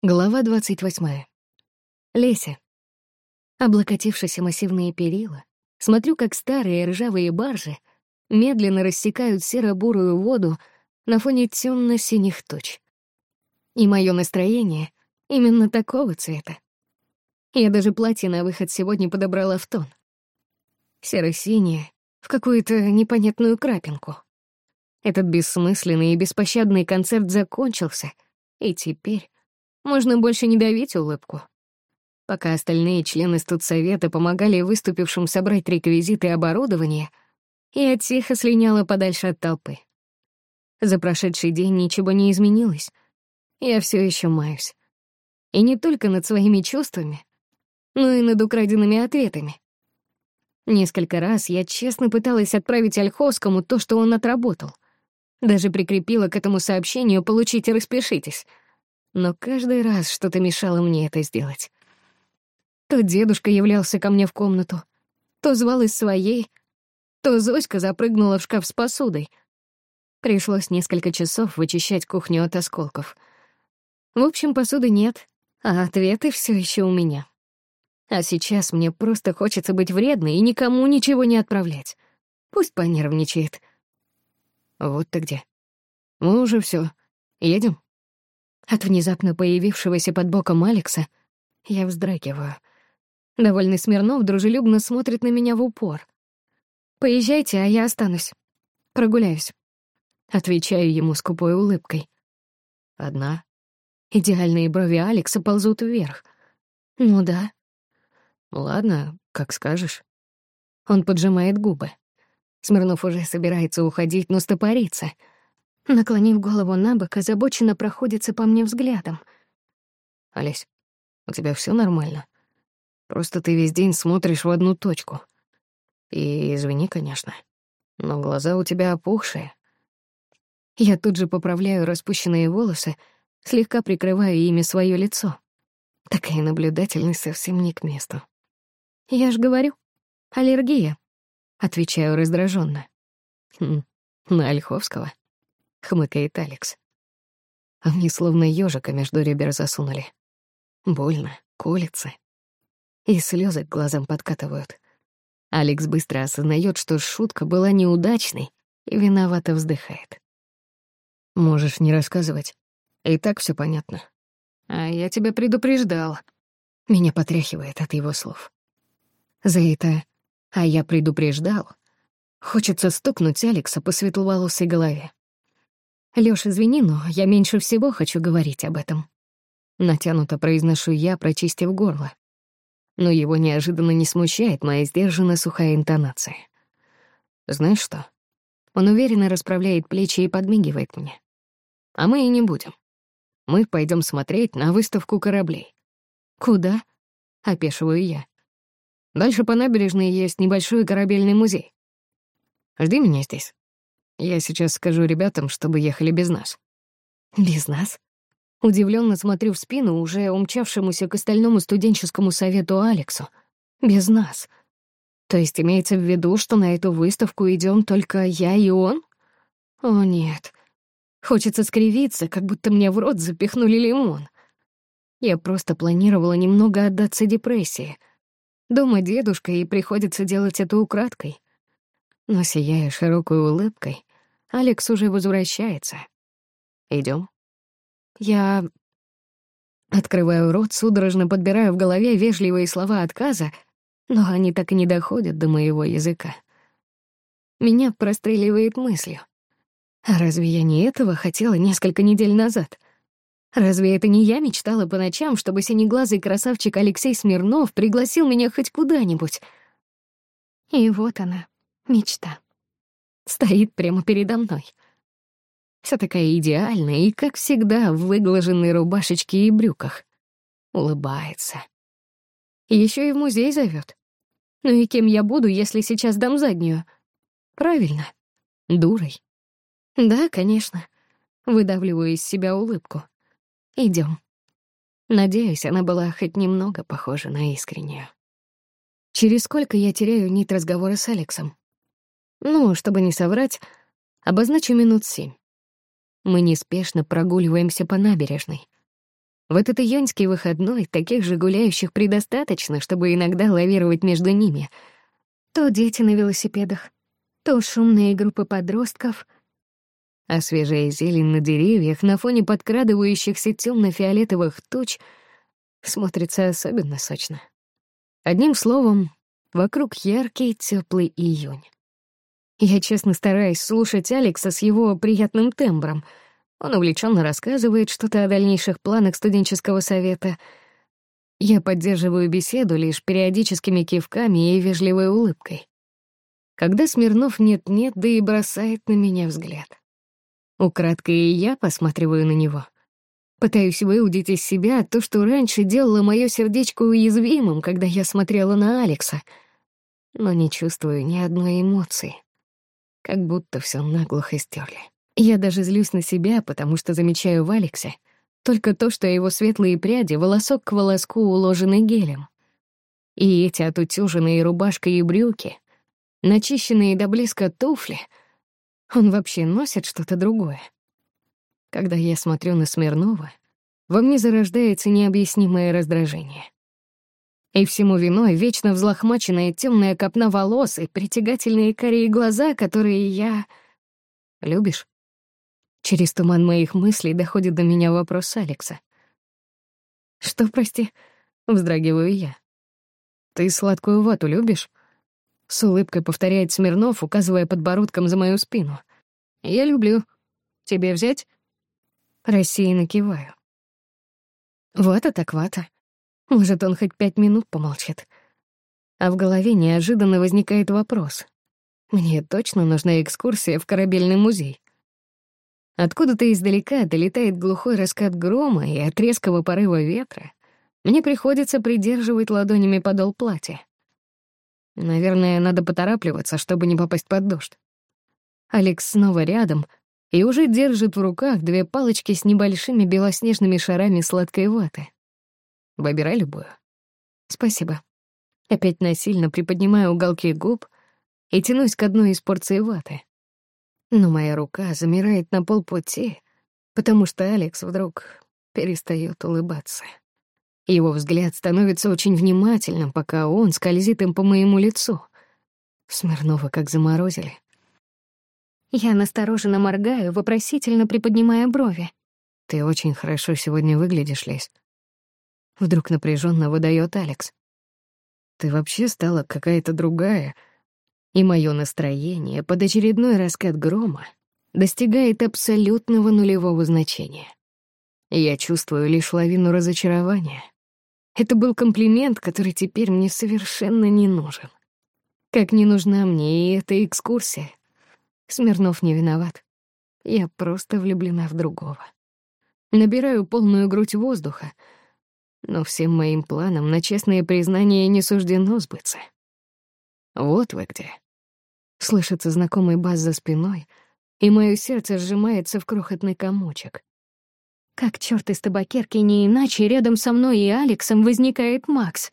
Глава 28. Леся. Облокотившись о массивные перила, смотрю, как старые ржавые баржи медленно рассекают серо-бурую воду на фоне темно-синих туч. И мое настроение именно такого цвета. Я даже платье на выход сегодня подобрала в тон. Серо-синее, в какую-то непонятную крапинку. Этот бессмысленный и беспощадный концерт закончился, и теперь можно больше не давить улыбку. Пока остальные члены студсовета помогали выступившим собрать реквизиты и оборудование, я тихо слиняла подальше от толпы. За прошедший день ничего не изменилось. Я все еще маюсь. И не только над своими чувствами, но и над украденными ответами. Несколько раз я честно пыталась отправить Ольховскому то, что он отработал. Даже прикрепила к этому сообщению «Получите, распишитесь» но каждый раз что-то мешало мне это сделать. То дедушка являлся ко мне в комнату, то звал из своей, то Зоська запрыгнула в шкаф с посудой. Пришлось несколько часов вычищать кухню от осколков. В общем, посуды нет, а ответы все еще у меня. А сейчас мне просто хочется быть вредной и никому ничего не отправлять. Пусть понервничает. Вот ты где. Мы уже все. Едем? От внезапно появившегося под боком Алекса я вздрагиваю. Довольный Смирнов дружелюбно смотрит на меня в упор. «Поезжайте, а я останусь. Прогуляюсь». Отвечаю ему скупой улыбкой. «Одна?» Идеальные брови Алекса ползут вверх. «Ну да». «Ну «Ладно, как скажешь». Он поджимает губы. Смирнов уже собирается уходить, но стопорится — наклонив голову на бок, озабоченно проходится по мне взглядом. «Олесь, у тебя все нормально? Просто ты весь день смотришь в одну точку. И извини, конечно, но глаза у тебя опухшие». Я тут же поправляю распущенные волосы, слегка прикрываю ими свое лицо. Такая наблюдательность совсем не к месту. «Я ж говорю, аллергия», — отвечаю раздраженно. Хм, на Ольховского?» хмыкает Алекс. Они словно ежика между ребер засунули. Больно, колется. И слезы к глазам подкатывают. Алекс быстро осознает, что шутка была неудачной, и виновато вздыхает. «Можешь не рассказывать. И так все понятно. А я тебя предупреждал». Меня потряхивает от его слов. За это «а я предупреждал» хочется стукнуть Алекса по светловолосой голове. Лёш, извини, но я меньше всего хочу говорить об этом. Натянуто произношу я, прочистив горло. Но его неожиданно не смущает моя сдержанная сухая интонация. Знаешь что? Он уверенно расправляет плечи и подмигивает мне. А мы и не будем. Мы пойдем смотреть на выставку кораблей. Куда? Опешиваю я. Дальше по набережной есть небольшой корабельный музей. Жди меня здесь. Я сейчас скажу ребятам, чтобы ехали без нас». «Без нас?» Удивлённо смотрю в спину уже умчавшемуся к остальному студенческому совету Алексу. «Без нас». То есть имеется в виду, что на эту выставку идём только я и он? О, нет. Хочется скривиться, как будто мне в рот запихнули лимон. Я просто планировала немного отдаться депрессии. Дома дедушка, и приходится делать это украдкой. Но, сияя широкой улыбкой, Алекс уже возвращается. Идем. Я открываю рот, судорожно подбираю в голове вежливые слова отказа, но они так и не доходят до моего языка. Меня простреливает мыслью. А разве я не этого хотела несколько недель назад? Разве это не я мечтала по ночам, чтобы синеглазый красавчик Алексей Смирнов пригласил меня хоть куда-нибудь? И вот она, мечта стоит прямо передо мной. Вся такая идеальная и, как всегда, в выглаженной рубашечке и брюках. Улыбается. Еще и в музей зовет. Ну и кем я буду, если сейчас дам заднюю? Правильно, дурой. Да, конечно. Выдавливаю из себя улыбку. Идем. Надеюсь, она была хоть немного похожа на искреннюю. Через сколько я теряю нить разговора с Алексом? Ну, чтобы не соврать, обозначу минут семь. Мы неспешно прогуливаемся по набережной. В этот июньский выходной таких же гуляющих предостаточно, чтобы иногда лавировать между ними. То дети на велосипедах, то шумные группы подростков. А свежая зелень на деревьях на фоне подкрадывающихся темно-фиолетовых туч смотрится особенно сочно. Одним словом, вокруг яркий теплый июнь. Я честно стараюсь слушать Алекса с его приятным тембром. Он увлеченно рассказывает что-то о дальнейших планах студенческого совета. Я поддерживаю беседу лишь периодическими кивками и вежливой улыбкой. Когда Смирнов нет-нет, да и бросает на меня взгляд. Украдкой и я посматриваю на него. Пытаюсь выудить из себя то, что раньше делало моё сердечко уязвимым, когда я смотрела на Алекса, но не чувствую ни одной эмоции как будто все наглухо стерли. Я даже злюсь на себя, потому что замечаю в Алексе только то, что его светлые пряди волосок к волоску уложены гелем. И эти отутюженные рубашка и брюки, начищенные до близко туфли, он вообще носит что-то другое. Когда я смотрю на Смирнова, во мне зарождается необъяснимое раздражение — и всему виной вечно взлохмаченная темная копна волос и притягательные карие глаза, которые я... Любишь? Через туман моих мыслей доходит до меня вопрос Алекса. «Что, прости?» — вздрагиваю я. «Ты сладкую вату любишь?» С улыбкой повторяет Смирнов, указывая подбородком за мою спину. «Я люблю. Тебе взять?» Рассеянно киваю. «Вата так вата. Может, он хоть пять минут помолчит. А в голове неожиданно возникает вопрос. Мне точно нужна экскурсия в корабельный музей. Откуда-то издалека долетает глухой раскат грома, и от резкого порыва ветра мне приходится придерживать ладонями подол платья. Наверное, надо поторапливаться, чтобы не попасть под дождь. Алекс снова рядом и уже держит в руках две палочки с небольшими белоснежными шарами сладкой ваты. Выбирай любую. Спасибо. Опять насильно приподнимаю уголки губ и тянусь к одной из порций ваты. Но моя рука замирает на полпути, потому что Алекс вдруг перестает улыбаться. Его взгляд становится очень внимательным, пока он скользит им по моему лицу. Смирнова как заморозили. Я настороженно моргаю, вопросительно приподнимая брови. «Ты очень хорошо сегодня выглядишь, Лесь», Вдруг напряженно выдает Алекс. «Ты вообще стала какая-то другая». И мое настроение под очередной раскат грома достигает абсолютного нулевого значения. Я чувствую лишь лавину разочарования. Это был комплимент, который теперь мне совершенно не нужен. Как не нужна мне и эта экскурсия. Смирнов не виноват. Я просто влюблена в другого. Набираю полную грудь воздуха — но всем моим планам на честное признание не суждено сбыться. Вот вы где. Слышится знакомый бас за спиной, и мое сердце сжимается в крохотный комочек. Как черт из табакерки, не иначе рядом со мной и Алексом возникает Макс.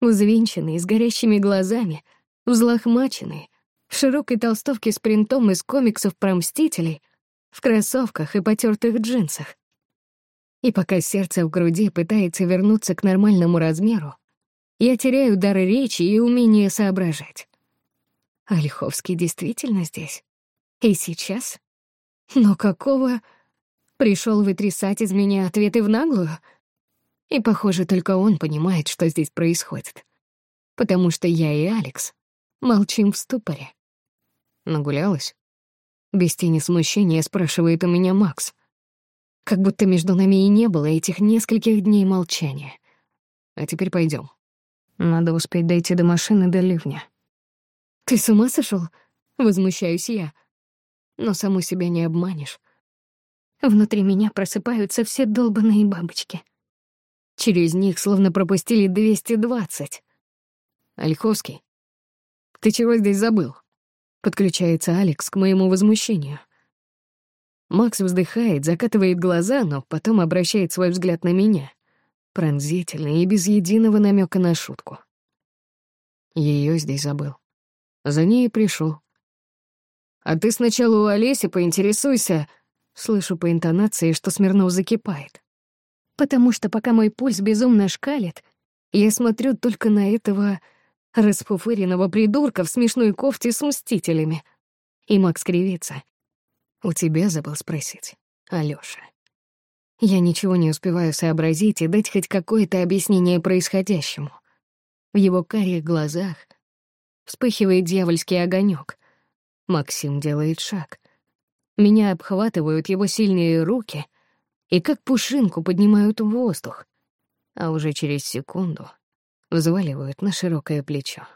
Взвинченный, с горящими глазами, взлохмаченный, в широкой толстовке с принтом из комиксов про «Мстителей», в кроссовках и потертых джинсах. И пока сердце в груди пытается вернуться к нормальному размеру, я теряю дары речи и умение соображать. Ольховский а действительно здесь? И сейчас? Но какого... Пришел вытрясать из меня ответы в наглую? И, похоже, только он понимает, что здесь происходит. Потому что я и Алекс молчим в ступоре. Нагулялась? Без тени смущения спрашивает у меня Макс как будто между нами и не было этих нескольких дней молчания. А теперь пойдем. Надо успеть дойти до машины до ливня. Ты с ума сошел? Возмущаюсь я. Но саму себя не обманешь. Внутри меня просыпаются все долбаные бабочки. Через них словно пропустили 220. Ольховский, ты чего здесь забыл? Подключается Алекс к моему возмущению. Макс вздыхает, закатывает глаза, но потом обращает свой взгляд на меня. Пронзительно и без единого намека на шутку. Ее здесь забыл. За ней и пришел. «А ты сначала у Олеси поинтересуйся...» Слышу по интонации, что Смирнов закипает. Потому что пока мой пульс безумно шкалит, я смотрю только на этого распуфыренного придурка в смешной кофте с мстителями. И Макс кривится,«У тебя забыл спросить, Алёша». Я ничего не успеваю сообразить и дать хоть какое-то объяснение происходящему. В его карих глазах вспыхивает дьявольский огонек. Максим делает шаг. Меня обхватывают его сильные руки и как пушинку поднимают в воздух, а уже через секунду взваливают на широкое плечо.